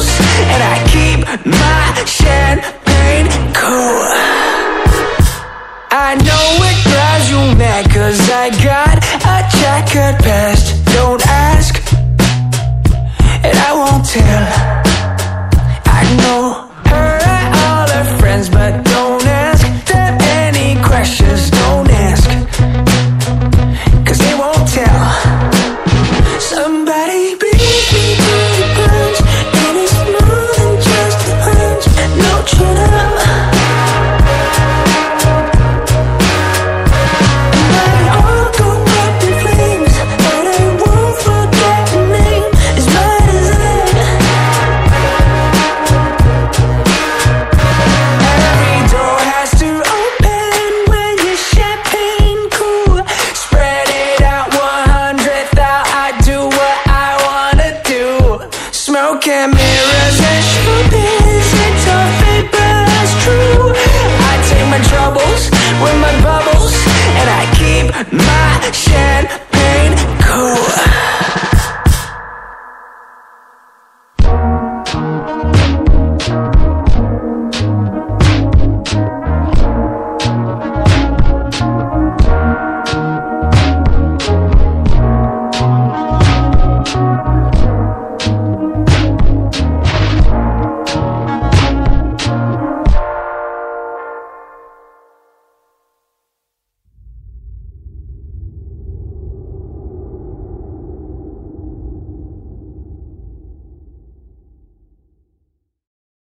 close And I keep my champagne cool. I know it drives you mad cause I got Smoke and mirrors and showbiz. It's all fake,